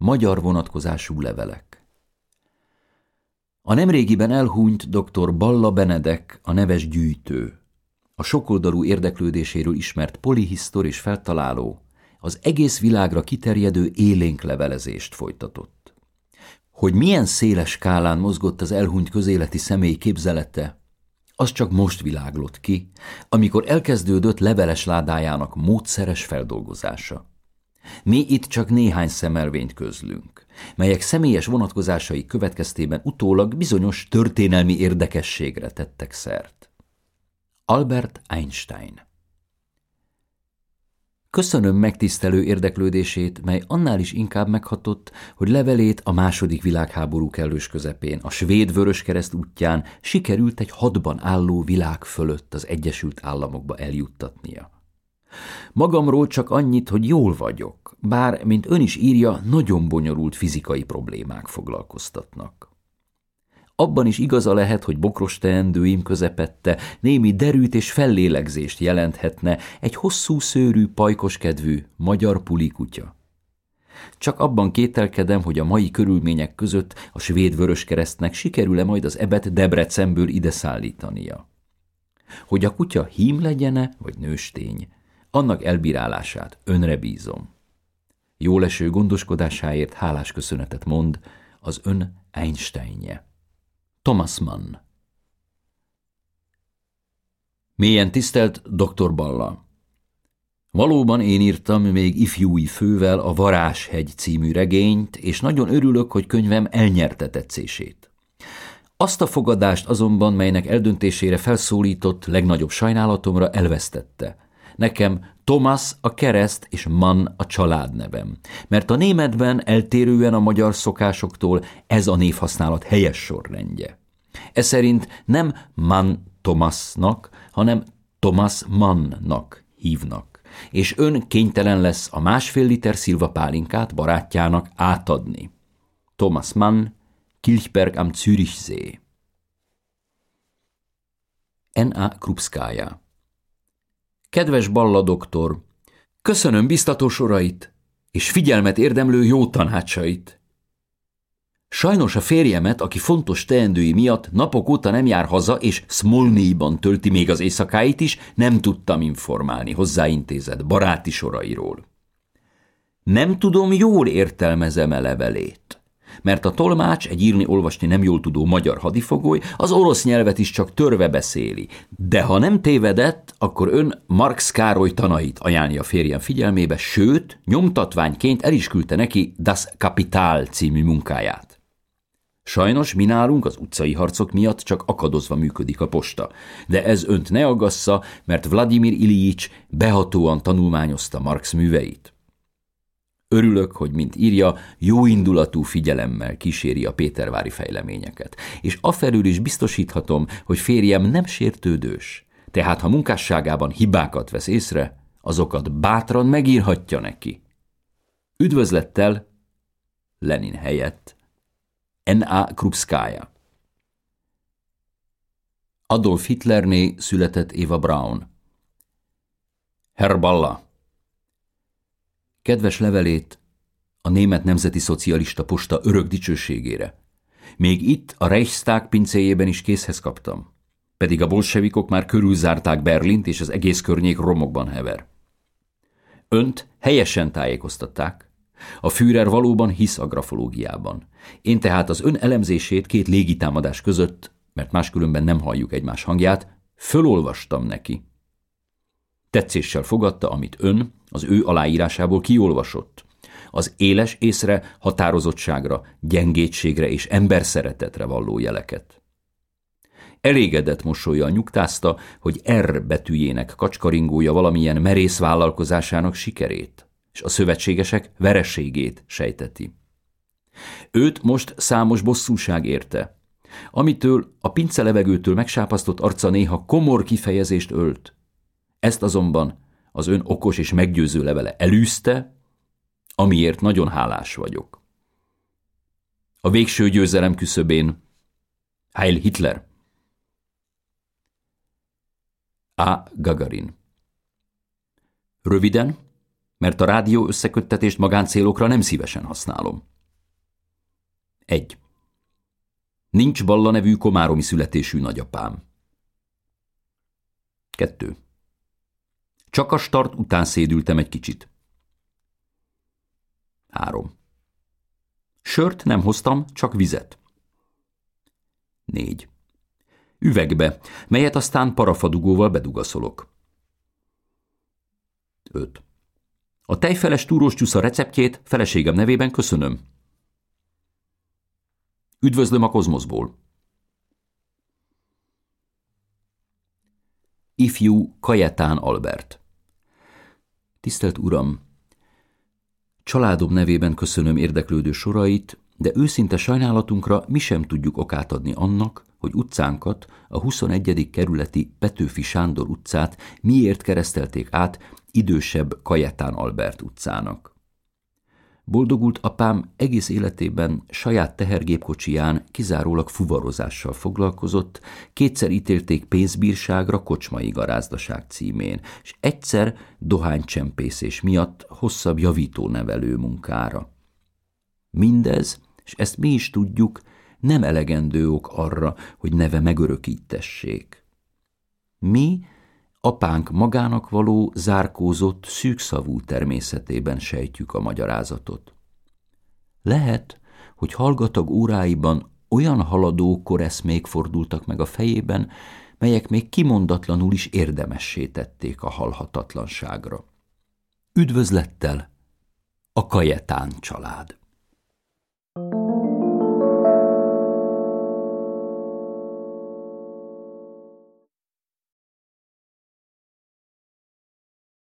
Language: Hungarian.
Magyar vonatkozású levelek A nemrégiben elhúnyt dr. Balla Benedek, a neves gyűjtő, a sokoldalú érdeklődéséről ismert polihisztor és feltaláló, az egész világra kiterjedő élénk levelezést folytatott. Hogy milyen széles skálán mozgott az elhunyt közéleti személy képzelete, az csak most világlott ki, amikor elkezdődött leveles ládájának módszeres feldolgozása. Mi itt csak néhány szemelvényt közlünk, melyek személyes vonatkozásai következtében utólag bizonyos történelmi érdekességre tettek szert. Albert Einstein Köszönöm megtisztelő érdeklődését, mely annál is inkább meghatott, hogy levelét a második világháború kellős közepén, a svéd vöröskereszt útján sikerült egy hadban álló világ fölött az Egyesült Államokba eljuttatnia. Magamról csak annyit, hogy jól vagyok, bár, mint ön is írja, nagyon bonyolult fizikai problémák foglalkoztatnak. Abban is igaza lehet, hogy bokros teendőim közepette némi derűt és fellélegzést jelenthetne egy hosszú szőrű, pajkoskedvű magyar pulikutya. Csak abban kételkedem, hogy a mai körülmények között a svéd vöröskeresztnek sikerül-e majd az ebet Debrecenből ide szállítania. Hogy a kutya hím legyene, vagy nőstény, annak elbírálását önre bízom. Jóleső gondoskodásáért hálás köszönetet mond az ön Einsteinje. Thomas Mann Mélyen tisztelt dr. Balla! Valóban én írtam még ifjúi fővel a Varáshegy című regényt, és nagyon örülök, hogy könyvem elnyerte tetszését. Azt a fogadást azonban, melynek eldöntésére felszólított, legnagyobb sajnálatomra elvesztette. Nekem Thomas a kereszt és Mann a családnevem, mert a németben eltérően a magyar szokásoktól ez a névhasználat helyes sorrendje. Ez szerint nem Mann Thomasnak, hanem Thomas Mannnak hívnak, és ön kénytelen lesz a másfél liter szilva pálinkát barátjának átadni. Thomas Mann, Kilchberg am Zürichsee. N.A. Krupskája Kedves Balla doktor, köszönöm biztató sorait, és figyelmet érdemlő jó tanácsait. Sajnos a férjemet, aki fontos teendői miatt napok óta nem jár haza, és Smolnyban tölti még az éjszakáit is, nem tudtam informálni hozzáintézett baráti sorairól. Nem tudom, jól értelmezem-e levelét mert a tolmács, egy írni-olvasni nem jól tudó magyar hadifogoly, az orosz nyelvet is csak törve beszéli. De ha nem tévedett, akkor ön Marx Károly tanait ajánlja a férjem figyelmébe, sőt, nyomtatványként el is küldte neki Das Kapital című munkáját. Sajnos mi nálunk az utcai harcok miatt csak akadozva működik a posta, de ez önt ne aggassza, mert Vladimir Ilyics behatóan tanulmányozta Marx műveit. Örülök, hogy, mint írja, jóindulatú figyelemmel kíséri a Pétervári fejleményeket, és afelül is biztosíthatom, hogy férjem nem sértődős, tehát ha munkásságában hibákat vesz észre, azokat bátran megírhatja neki. Üdvözlettel, Lenin helyett, N.A. Krupskája. Adolf Hitlerné született Eva Braun. Herr Balla, Kedves levelét a német nemzeti szocialista posta örök dicsőségére. Még itt, a Reichstag pincéjében is készhez kaptam. Pedig a bolsevikok már körülzárták Berlint, és az egész környék romokban hever. Önt helyesen tájékoztatták. A Führer valóban hisz a grafológiában. Én tehát az ön elemzését két légitámadás között, mert máskülönben nem halljuk egymás hangját, fölolvastam neki. Tetszéssel fogadta, amit ön az ő aláírásából kiolvasott. Az éles észre, határozottságra, gyengétségre és emberszeretetre valló jeleket. Elégedett mosolya nyugtázta, hogy R betűjének kacskaringója valamilyen merész vállalkozásának sikerét, és a szövetségesek vereségét sejteti. Őt most számos bosszúság érte, amitől a pince levegőtől megsápasztott arca néha komor kifejezést ölt, ezt azonban az ön okos és meggyőző levele elűzte, amiért nagyon hálás vagyok. A végső győzelem küszöbén Heil Hitler! A. Gagarin Röviden, mert a rádió összeköttetést magáncélokra nem szívesen használom. 1. Nincs Balla nevű komáromi születésű nagyapám. 2. Csak a start után szédültem egy kicsit. 3. Sört nem hoztam, csak vizet. 4. Üvegbe, melyet aztán parafadugóval bedugaszolok. 5. A tejfeles túrós csúsza receptjét feleségem nevében köszönöm. Üdvözlöm a kozmoszból. Ifjú Kajetán Albert Tisztelt Uram! Családom nevében köszönöm érdeklődő sorait, de őszinte sajnálatunkra mi sem tudjuk okát adni annak, hogy utcánkat, a 21. kerületi Petőfi Sándor utcát miért keresztelték át idősebb Kajetán Albert utcának. Boldogult apám egész életében saját tehergépkocsiján kizárólag fuvarozással foglalkozott, kétszer ítélték pénzbírságra kocsmai garázdaság címén, és egyszer dohánycsempészés miatt hosszabb javító-nevelő munkára. Mindez, és ezt mi is tudjuk, nem elegendő ok arra, hogy neve megörökítessék. Mi apánk magának való, zárkózott, szűkszavú természetében sejtjük a magyarázatot. Lehet, hogy hallgatag óráiban olyan haladó koreszmék fordultak meg a fejében, melyek még kimondatlanul is érdemessé tették a halhatatlanságra. Üdvözlettel a Kajetán család!